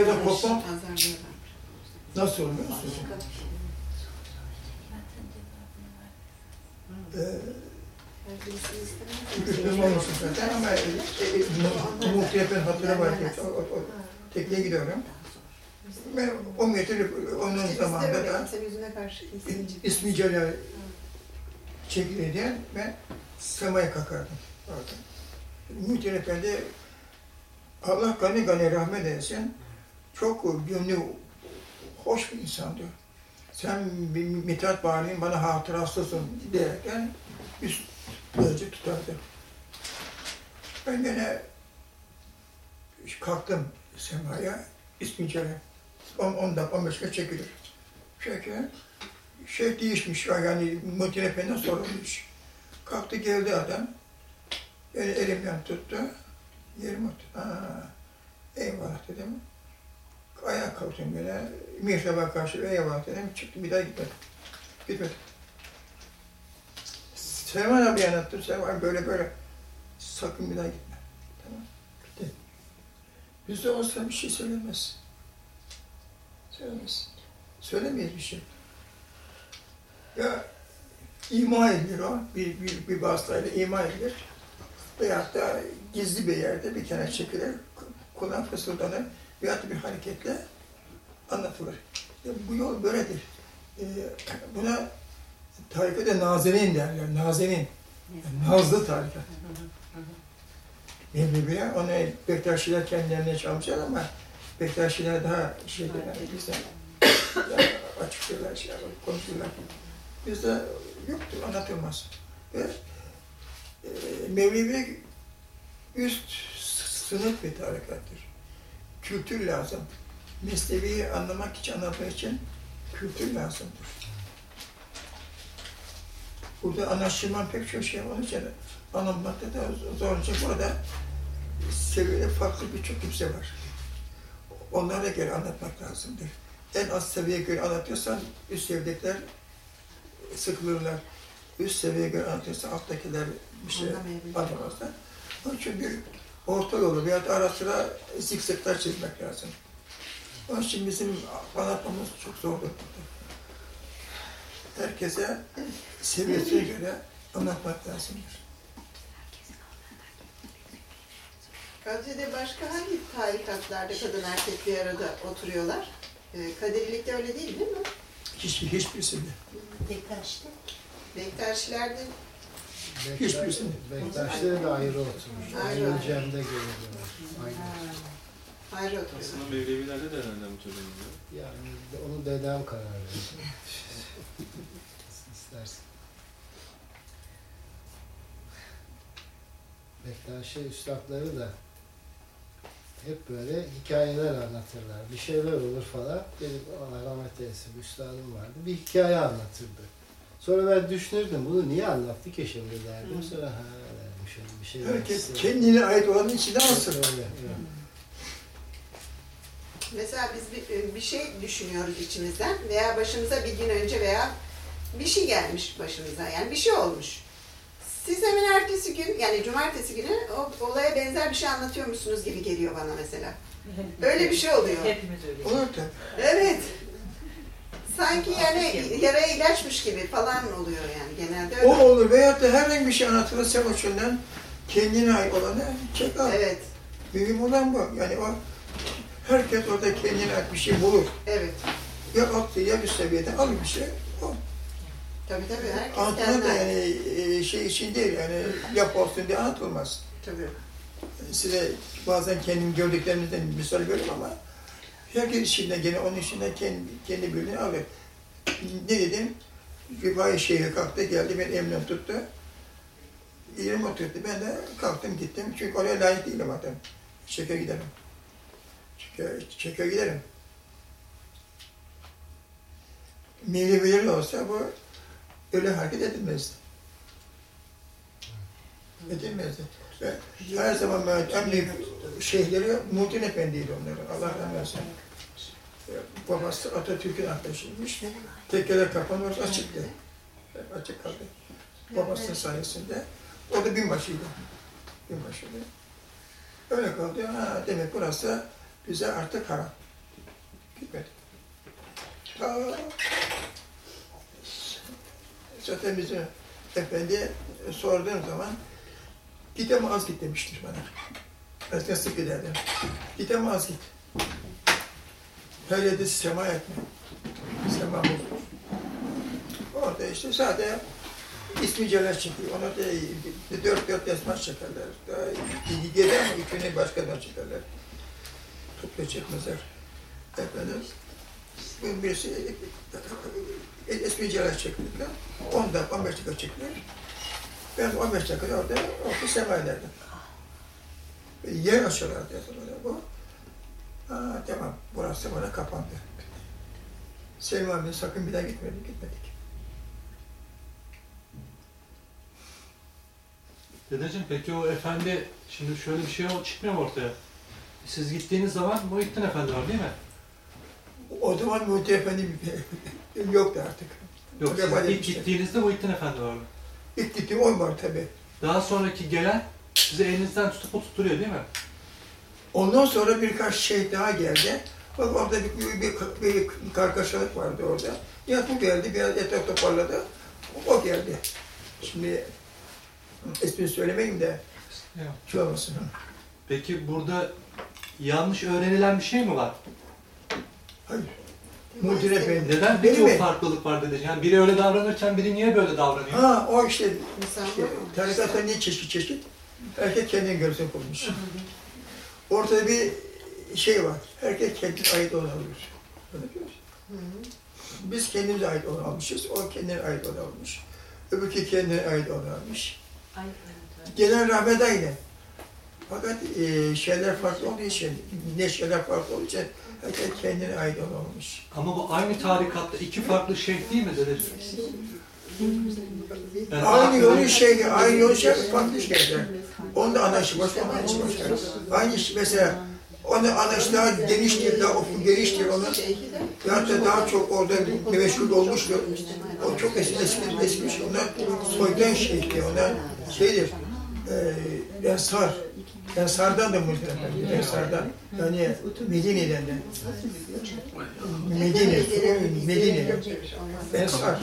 Ya da nasıl oluyor? Ee, istemez. Üşüm olmuşsun zaten ama e, e, var ki o tekneye gidiyorum. Ben 10 metre onun zamanında da ismi Celal çekildi diye ben semaya kalkardım orada. Muhittin Efendi Allah gani gani rahmet eylesin. Çok gönlü hoş bir insandı. Sen Mithat Bari'nin bana hatırasısın diyerekten üst derece tutardı. Ben gene kalktım semaya, ismi Celal. 10, 10 dakika, 15 dakika çekilir. Şöyle şey değişmiş ya yani Muhittin Efendi'den sorulmuş. Kalktı geldi adam. Beni elimden tuttu. Yerime oturdu. Eyvallah dedim. Kalktım böyle. Mihraba karşı eyvallah dedim. Çıktım bir daha gitmedim. Gitmedim. Selman abi anlattım. Selman böyle böyle. Sakın bir daha gitme. Tamam. Bitti. Bizde olsa bir şey söylemez. Söylemez. Söylemeyiz bir şey. Ya ima edilir o, bir, bir, bir vasıtayla ima edilir. Veyahut da gizli bir yerde bir kenara çekilir, kulağın fısıldanır veyahut bir hareketle anlatılır. Ya bu yol böyledir. Ee, buna tarikata nazenin derler, nazenin. Yani nazlı tarikat. Mevleviler, onu Bektaşiler kendilerine çalmışlar ama Bektaşiler daha şeydir, yani bizden daha açık şeyler şey yapar, konuşurlar. Bizde yoktur, anlatılmaz. Ve e, Mevlevi üst sınıf bir tarikattır. Kültür lazım. Mesnevi'yi anlamak için, anlatmak için kültür lazımdır. Burada anlaşılman pek çok şey var. Onun için anlamakta da zorlanacak. Burada seviyede farklı birçok kimse var. Onlara göre anlatmak lazımdır. En az seviyeye göre anlatıyorsan üst seviyedekiler sıkılırlar. Üst seviyeye göre anlatıyorsan alttakiler bir şey anlamazlar. Onun için bir orta yolu veya ara sıra zikzaklar çizmek lazım. Onun için bizim anlatmamız çok zordur. Herkese seviyesine göre anlatmak lazımdır. Kadir'de başka hangi tarikatlarda kadın erkek bir arada oturuyorlar? Ee, Kadirilikte öyle değil değil mi? Hiç, hiçbirisinde. Bektaş'ta. Bektaşilerde Hiçbirisinde. Bektaşları da ayrı oturmuş. Ayrı cemde görüyorlar. Ayrı. oturuyorlar. Aslında Mevlevilerde de herhalde bu tür. Yani onu dedem karar verdi. İstersen. Bektaşi üstadları da hep böyle hikayeler anlatırlar. Bir şeyler olur falan. Benim Allah rahmet eylesin bir üstadım vardı. Bir hikaye anlatırdı. Sonra ben düşünürdüm bunu niye anlattı ki şimdi derdim. Hı. Sonra ha derdim şöyle bir şey Herkes var. kendine ait olanın içine alsın. Öyle, evet. Mesela biz bir, bir şey düşünüyoruz içimizden veya başımıza bir gün önce veya bir şey gelmiş başımıza yani bir şey olmuş. Siz hemen ertesi gün yani cumartesi günü o olaya benzer bir şey anlatıyormuşsunuz gibi geliyor bana mesela. Öyle bir şey oluyor. Hepimiz öyle. Olur da Evet. Sanki yani yaraya ilaçmış gibi falan oluyor yani genelde öyle. o olur veyahut da herhangi bir şey anlatılır sen o şeyden kendine ait olanı çek al. Evet, Mühim olan bu. Yani o herkes orada kendine ait bir şey bulur. evet. Ya altı ya üst seviyeden al bir şey. O. Tabii tabii herkes Anlatılır da yani e, şey için değil yani yap olsun diye anlatılmaz. Tabii. Size bazen kendim gördüklerimizden misal veriyorum ama herkes içinden gene onun içinden kendi, kendi bölümünü alır. Ne dedim? Rifai Şeyh'e kalktı geldi ben emniyet tuttu. Yerime oturdu. Ben de kalktım gittim. Çünkü oraya layık değilim adam. Çeke giderim. Çeke, çeke giderim. Mevleviler olsa bu öyle hareket edilmezdi. Edilmezdi. Her zaman en büyük şeyhleri Muhittin Efendi'ydi onların. Allah rahmet eylesin. Babası Atatürk'ün arkadaşıymış. Tekkeler orası açıktı. Hep açık kaldı. Babasının sayesinde. O da binbaşıydı. Binbaşıydı. Öyle kaldı. Ha, demek burası bize artık haram. Gitmedi. Ta zaten bizim efendi sorduğum zaman git az git demiştir bana. Eskiden sık giderdim. Git az git. Her yerde sema etme. Sema bozulur. Orada işte sadece ismi Celal çıkıyor. Ona da dört dört esmas çekerler. Gelir ama ikini başkadan çekerler. Topla çekmezler. Efendim, bir- birisi ismi Celal çektiler. 10 dakika, 15 dakika çektiler. Ben 15 dakika orada orada sema ederdim. Yer açıyorlardı yazıları bu. Ha, tamam, burası bana kapandı. Selim abi sakın bir daha gitmedik, gitmedik. Dedeciğim peki o efendi, şimdi şöyle bir şey çıkmıyor mu ortaya? Siz gittiğiniz zaman Muhittin Efendi var değil mi? O zaman Muhittin Efendi yoktu artık. Yok siz ilk gittiğinizde Muhittin Efendi vardı. İlk gittiğim on var tabii. Daha sonraki gelen sizi elinizden tutup o tutturuyor değil mi? Ondan sonra birkaç şey daha geldi. Bak orada bir, bir, bir, bir kargaşalık vardı orada. Ya bu geldi, biraz etraf toparladı. O geldi. Şimdi ismini söylemeyeyim de şey olmasın. Peki burada yanlış öğrenilen bir şey mi var? Hayır. Muhittin Efendi. Neden Benim mi? farklılık var dedeciğim? Yani biri öyle davranırken biri niye böyle davranıyor? Ha o işte, işte tarikatlar niye çeşit çeşit? Herkes kendine göre kurmuş. Ortada bir şey var. Herkes kendine ait olanı alıyor. Biz kendimize ait almışız, o kendine ait olanı almış. Öbürkü kendine ait almış. Gelen rahmet aynı. Fakat e, şeyler farklı olduğu için, neşeler farklı olduğu için herkes kendine ait almış. Ama bu aynı tarikatta iki farklı şey değil mi dedeciğim? Yani Aynı yolun aklına- şey, aynı yolun şey, farklı şeyler. Onda anaşı başka, anaşı başka. Aynı şey, mesela onun anaşı daha geniştir, daha ufku geniştir, onun ya da daha çok orada meşhur olmuştur. O çok eski, eski, eski şey. Onlar soydan şeydi, onlar şeydir, e, Ensar. Ensar'dan da muhtemelen, Ensar'dan. Yani Medine'den de. Medine, Medine'den. Ensar.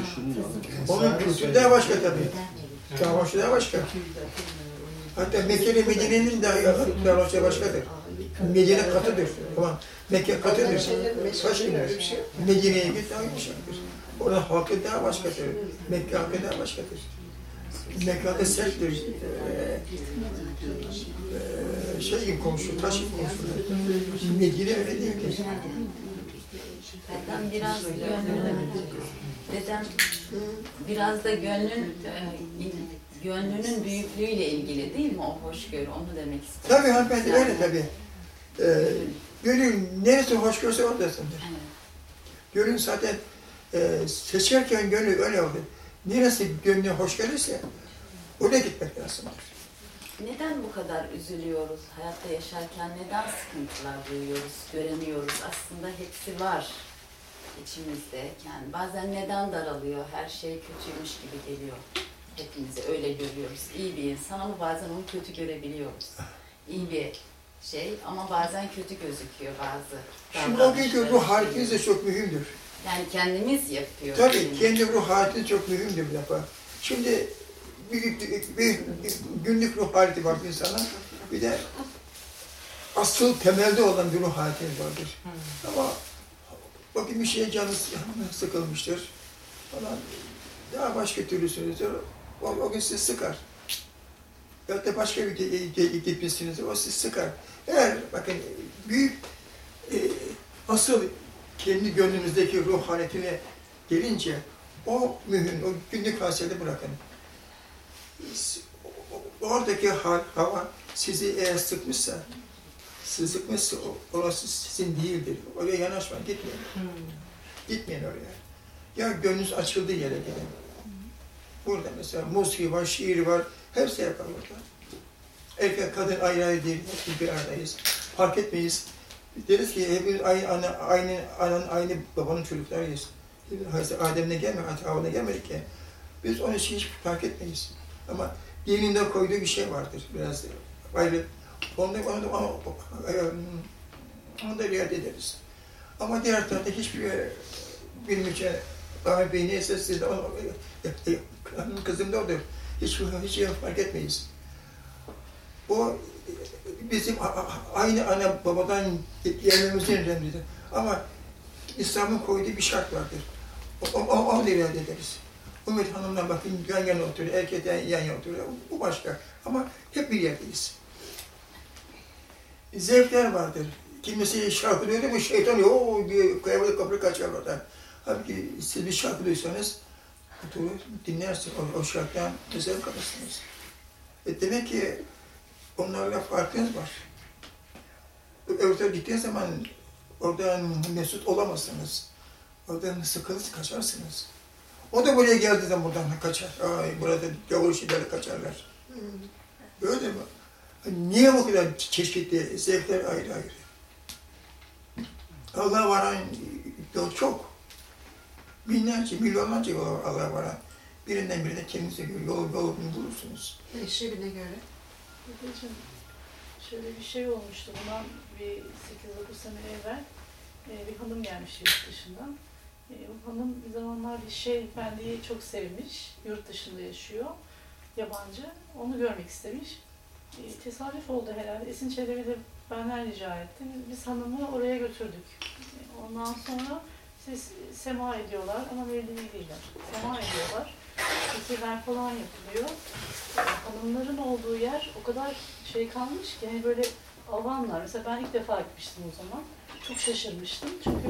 Onun kültürü daha başka tabii. Davranışı daha başka. Hatta Mekke ile Medine'nin de davranışı başkadır. Medine katıdır. Tamam. Mekke katıdır. Başkadır. Medine'ye git daha yumuşaktır. Orada halkı daha başkadır. Mekke halkı daha başkadır. Mekke halkı serttir. Ee, şey gibi konuşuyor, taş gibi konuşuyor. Medine öyle değildir. Dedem biraz gönlünün, dedem biraz da gönlün, gönlünün büyüklüğüyle ilgili değil mi o hoşgörü, onu demek istiyorum. Tabii hanımefendi öyle tabii. Ee, gönül neresi hoş görse oradasındır. Evet. Gönül zaten e, seçerken gönül öyle oldu. Neresi gönlü hoş gelirse oraya gitmek lazımdır. Neden bu kadar üzülüyoruz hayatta yaşarken, neden sıkıntılar duyuyoruz, göremiyoruz? Aslında hepsi var içimizde. Yani bazen neden daralıyor, her şey kötüymüş gibi geliyor. Hepimizi öyle görüyoruz. İyi bir insan ama bazen onu kötü görebiliyoruz. İyi bir şey ama bazen kötü gözüküyor bazı Şimdi o günkü ruh haliniz de çok mühimdir. Yani kendimiz yapıyoruz. Tabii bunu. kendi ruh haliniz çok mühimdir bir defa. Şimdi bir, bir, bir günlük ruh haleti var bir insana. Bir de asıl temelde olan bir ruh haliniz vardır. Ama bakın bir şeye canı sıkılmıştır falan. Daha başka türlüsünüzdür. O, o gün sizi sıkar. Ya da başka bir gitmişsinizdir, o sizi sıkar. Eğer bakın büyük e, asıl kendi gönlünüzdeki ruh haletine gelince o mühim, o günlük hasreti bırakın. Oradaki hal, hava sizi eğer sıkmışsa, sizi sıkmışsa orası sizin değildir. Oraya yanaşmayın, gitmeyin. Gitmeyin oraya. Ya gönlünüz açıldığı yere gidin. Burada mesela musiki var, şiir var, hepsi yapar burada. Erkek, kadın ayrı ayrı değil, bir aradayız. Fark etmeyiz. Deriz ki hepimiz aynı, ana, aynı ananın, aynı babanın çocuklarıyız. Hazreti Adem'le gelmedik, Hazreti Havva'na gelmedik ki. Biz onun için hiç fark etmeyiz. Ama dininde koyduğu bir şey vardır biraz ayrı. Onu da, onu da, onu, da riayet ederiz. Ama diğer tarafta hiçbir e, için Ahmet Bey neyse siz de kızım da odur. Hiç, hiç fark etmeyiz. O bizim aynı ana babadan gelmemizin önemlidir. Ama İslam'ın koyduğu bir şart vardır. O, o, o, onu irade ederiz. Ümit Hanım'la bakın yan yana oturuyor, erkek yan yan yana oturuyor. Bu başka. Ama hep bir yerdeyiz. Zevkler vardır. Kimisi şarkı duyuyor mu şeytan o diye kıyafet kapıyı kaçar oradan. Halbuki siz bir şarkı duysanız oturur dinlersiniz. O, o şarkıdan zevk alırsınız. E demek ki onlarla farkınız var. Öbür tarafa gittiğiniz zaman oradan mesut olamazsınız. Oradan sıkılır kaçarsınız. O da buraya geldiği zaman buradan kaçar. Ay burada gavur şeyleri kaçarlar. Öyle mi? Niye bu kadar çeşitli zevkler ayrı ayrı? Allah'a varan yol çok. Binlerce, milyonlarca yol Allah'a varan. Birinden birine kendinize göre yol, yolunu bulursunuz. Eşrefine göre. Dedeciğim, şöyle bir şey olmuştu. Bundan bir 8-9 sene evvel e, bir hanım gelmiş yurt dışından. E, bu hanım bir zamanlar bir şey efendiyi çok sevmiş. Yurt dışında yaşıyor. Yabancı. Onu görmek istemiş. E, tesadüf oldu herhalde. Esin Çelebi de benden rica etti. Biz hanımı oraya götürdük. E, ondan sonra siz sema ediyorlar ama mevlevi değiller. Sema ediyorlar. Fikirler falan yapılıyor hanımların olduğu yer o kadar şey kalmış ki hani böyle alanlar. Mesela ben ilk defa gitmiştim o zaman. Çok şaşırmıştım çünkü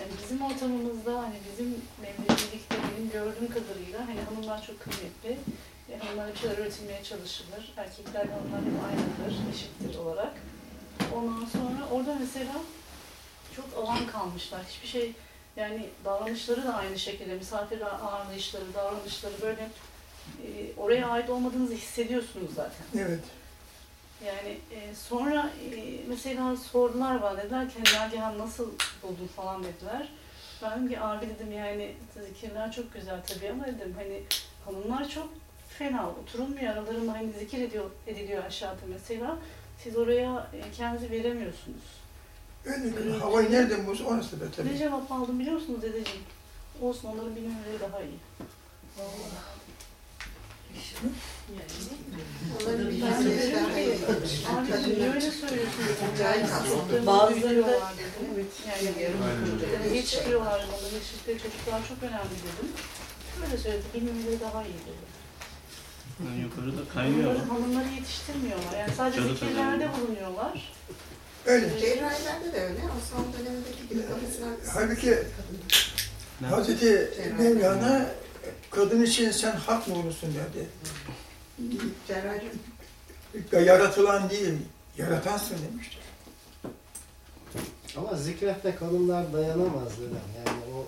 yani bizim ortamımızda hani bizim memleketimizde benim gördüğüm kadarıyla hani hanımlar çok kıymetli. E, hanımlara bir şeyler öğretilmeye çalışılır. Erkeklerle hanımlar hep aynıdır, eşittir olarak. Ondan sonra orada mesela çok alan kalmışlar. Hiçbir şey yani davranışları da aynı şekilde. Misafir ağırlayışları, davranışları böyle e, oraya ait olmadığınızı hissediyorsunuz zaten. Evet. Yani e, sonra e, mesela sordular bana dediler ki hani Nagihan nasıl buldun falan dediler. Ben dedim ki abi dedim yani zikirler çok güzel tabii ama dedim hani hanımlar çok fena oturulmuyor aralarında hani zikir ediyor, ediliyor aşağıda mesela. Siz oraya e, kendinizi veremiyorsunuz. Öyle havayı nereden bulursa orası da Ne tabii. cevap aldım biliyor musunuz dedeciğim? Olsun onların bilmemeleri daha iyi. Bir çocuklarımızı Bazıları Aynen. yani yetiştiriyorlar bana, yetiştikleri çocuklar çok önemli dedim. Öyle söyledi, bilmemeleri daha iyi dedi. Yani yukarıda kaynıyor Hanımları, yetiştirmiyorlar. Yani sadece tabii. bulunuyorlar. Öyle. Cerrahilerde de öyle. Osmanlı dönemindeki gibi kafasına Halbuki? Hazreti Mevlana kadın için sen hak mı olursun derdi. cerrahi Yaratılan değil, yaratansın demiştir. Ama zikretme kadınlar dayanamaz dedem. Yani o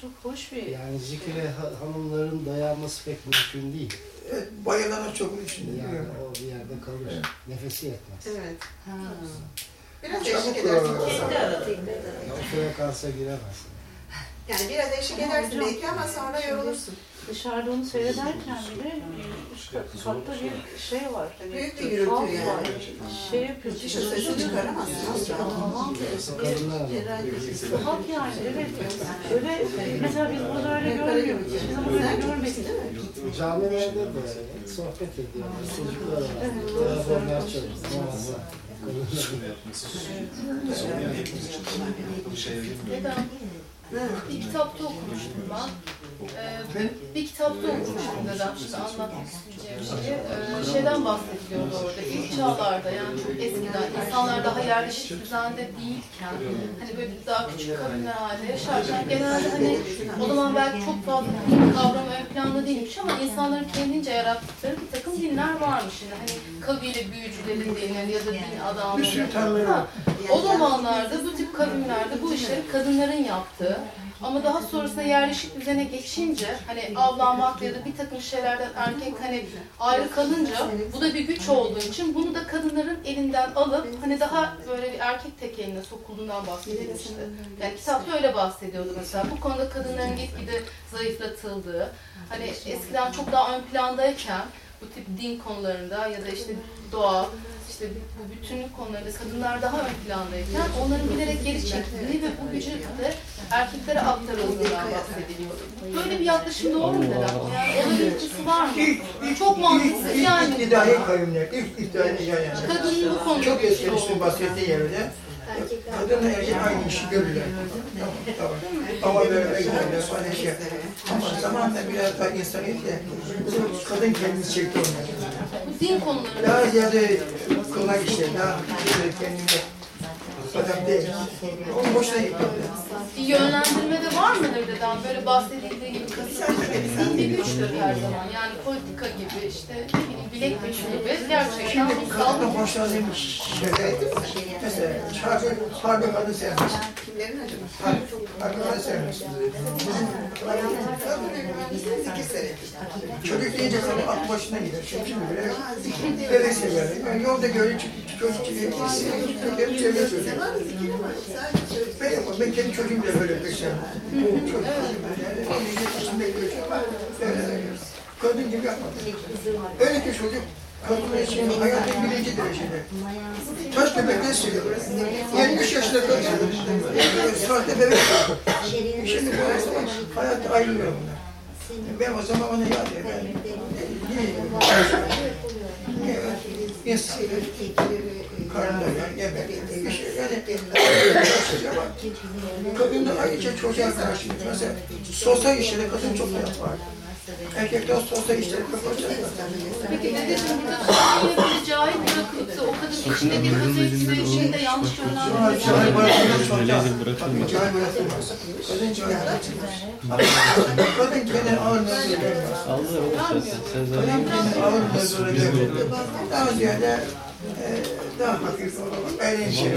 Çok hoş bir yani zikre ha- hanımların dayanması pek mümkün değil. Evet, bayılana çok için Yani o bir yerde kalır. Evet. Nefesi yetmez. Evet. Ha. Biraz Çabuk, eşlik edersin. e, o zaman. O frekansa giremezsin. Yani biraz eşlik Ama edersin hocam, belki ama sonra şimdi- yorulursun. Dışarıda onu seyrederken bile e, üst kat- katta bir şey var. Hani Büyük bir gürültü yani. var. Şey yapıyor. Müthiş sesini çıkaramazsın ama. Tuhaf yani evet. Öyle mesela biz burada öyle görmüyoruz. Hiçbir zaman öyle görmedik. Camilerde de. Sohbet ediyorlar. Çocuklar var. Telefonlar çalıyor. Muazzam. Neden? Bir kitapta okumuştum ben. Ee, bir kitapta okumuştum neden şimdi anlatmak isteyeceğim şeyi. Ee, şeyden bahsediliyordu orada. İlk çağlarda yani çok eskiden insanlar daha yerleşik düzende değilken hani böyle daha küçük kabinler halinde yaşarken genelde hani o zaman belki çok fazla din kavramı ön planda değilmiş ama insanların kendince yarattıkları bir takım dinler varmış. Yani hani kabile büyücülerin dini ya da din Bir sürü adamları. tanrıları var. O zamanlarda bu tip kavimlerde bu işleri kadınların yaptığı ama daha sonrasında yerleşik düzene geçince hani avlanmak ya da bir takım şeylerden erkek hani ayrı kalınca bu da bir güç olduğu için bunu da kadınların elinden alıp hani daha böyle bir erkek tekeline sokulduğundan bahsedilmişti. Yani kitapta öyle bahsediyordu mesela. Bu konuda kadınların gitgide zayıflatıldığı, hani eskiden çok daha ön plandayken bu tip din konularında ya da işte doğa, işte bu bütünlük konularında kadınlar daha ön plandayken onların bilerek geri çekildiği ve bu gücü de erkeklere aktarıldığından bahsediliyor. Böyle bir yaklaşım doğru mu neden? Yani onun etkisi var mı? Çok mantıksız yani. iktidai kavimler, ilk iktidai yani. Kadının bu konuda Çok güçlü eski olması. bahsettiği yerde kadınla erkek aynı işi görürler. Tamam, tamam. Ama böyle giderler falan şey. Ama zamanla biraz daha insan ya, kadın kendisi çekti onları. Din konularında Daha ziyade kolay işler, daha böyle kendine adam değil. Onun boşuna gitti. bir yönlendirme de var mıdır dedem? Böyle bahsedildiği gibi bir güçtür her zaman. Yani politika gibi işte ne bileyim bilek gücü gibi gerçekten Şimdi sağlık hoşlandığım şeyler, mesela şarkı, şarkı kadın sevmez. Kimlerin acaba? Şarkı kadın sevmez. Çocuk deyince aklı başına gider. Şimdi şimdi bile bebek seviyor. Yani yolda görüyor, çocuk çocuk zikir ama sadece söz. Ben, ben kendi böyle böyle kadın gibi. Öyle ki çocuk kadın için hayatın birinci derecede. Taş bebekler seviyor. 70 yaşında kadın sahte bebek. Şimdi bu hayat ayrılıyor bunlar. Ben o zaman ona yad ederim. İnsan karnında yemek, bir şey yani kadın da ayrıca çocuğa karşı mesela sosyal işlere kadın çok yapar. Erkekler sosyal işlere kapatacaklar. Peki dedeciğim burada söylediği cahil bırakılıp da o kadın işte bir özellikle şeyde yanlış yönlendirilmesi. Cahil bırakılmaz. Cahil bırakılmaz. Kadın cahil bırakılmaz. Kadın kendini ağır nazara görmez. Aldılar o zaten. Sen Kadın zaten kendini ağır nazara görmez. Daha ziyade e, daha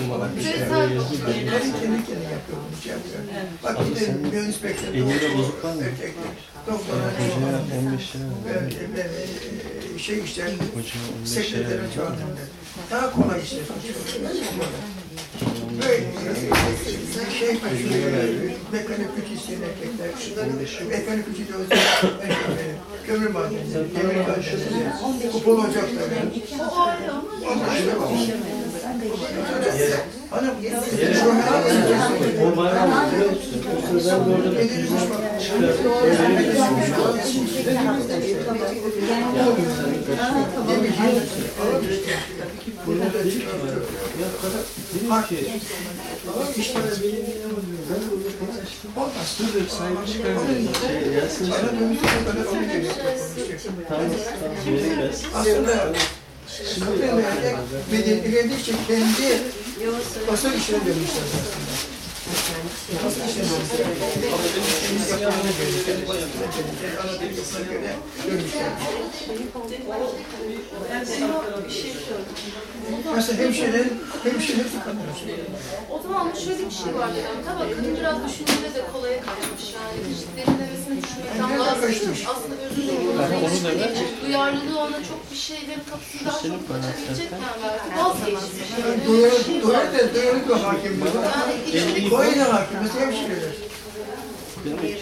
falan bir şey. Kadın kendi kendine yapıyor bunu şey yapıyor. Bak bir de mühendis bekliyor. elinde bozuk var mı? Erkekler. Doktorlar. Hocaya 15 lira Ben, şey işte Hocaya 15 lira daha kolay işler. Böyle e, şey mekanik güç isteyen erkekler. Mekanik gücü de zaman erkekler. Kömür madenleri, demir karşılığı, kupol ocakları. O ayrı ama Onlar işte bak. Hanım, O bayağı biliyor musun? O sırada orada da Olmaz. Dur sahibi çıkarmıyor. Şey, Yasin Bana dönüşte böyle onu geliyor. Tamam, tamam. Yeni gelsin. Aslında kadın ve erkek bedenlendikçe kendi asıl işine dönmüşler aslında. Asıl işine dönmüşler. Ama benim işim yapımına göre, Mesela hemşire hemşire. o zaman şöyle bir şey var dedim. Tabii kadın biraz düşünmede de kolaya kaçmış yani. Hiç derinlemesine düşünmekten vazgeçmiş. Aslında özür diliyorum. Duyarlılığı ona çok bir şeylerin kapısını daha çok açabilecekken belki vazgeçmiş. Duyarlı, duyarlı da, duyarlı da hakim bu. Yani Koyun da hakim, mesela hemşireler.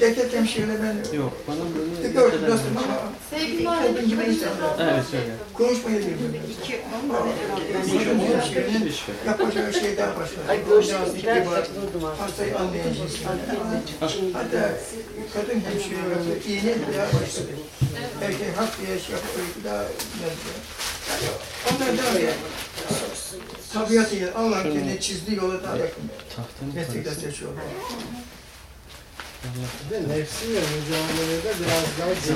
Erkek hemşireler ben Yok, bana böyle kadar dostum ama sevgili gibi insanlar. Evet, öyle. Bilmiyorlar. Hemşirenin Hiç yok. yapacağı şeyden başka. Biraz itibar, hastayı cinsinden. Hatta kadın hemşire yapıyor, iğne bile başladı. Erkek hak diye şey yapıyor, daha. Yani onlar daha bir tabiatıyla Allah kendine çizdiği yola daha yakın. Tahtanın Meslekler parası. Bir de nefsiyle mücadelede biraz daha. Sen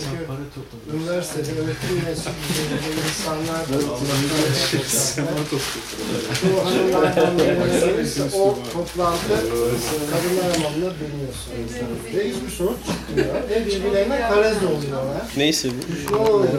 Çünkü üniversitede öğretim üyesi düzeyinde insanlar da bu hanımlardan biri o toplantı kadınlar hamamında bilmiyorsunuz. Ve hiçbir sonuç çıkmıyor. Ve birbirlerine karez oluyorlar. Neyse bu. Ne oluyor?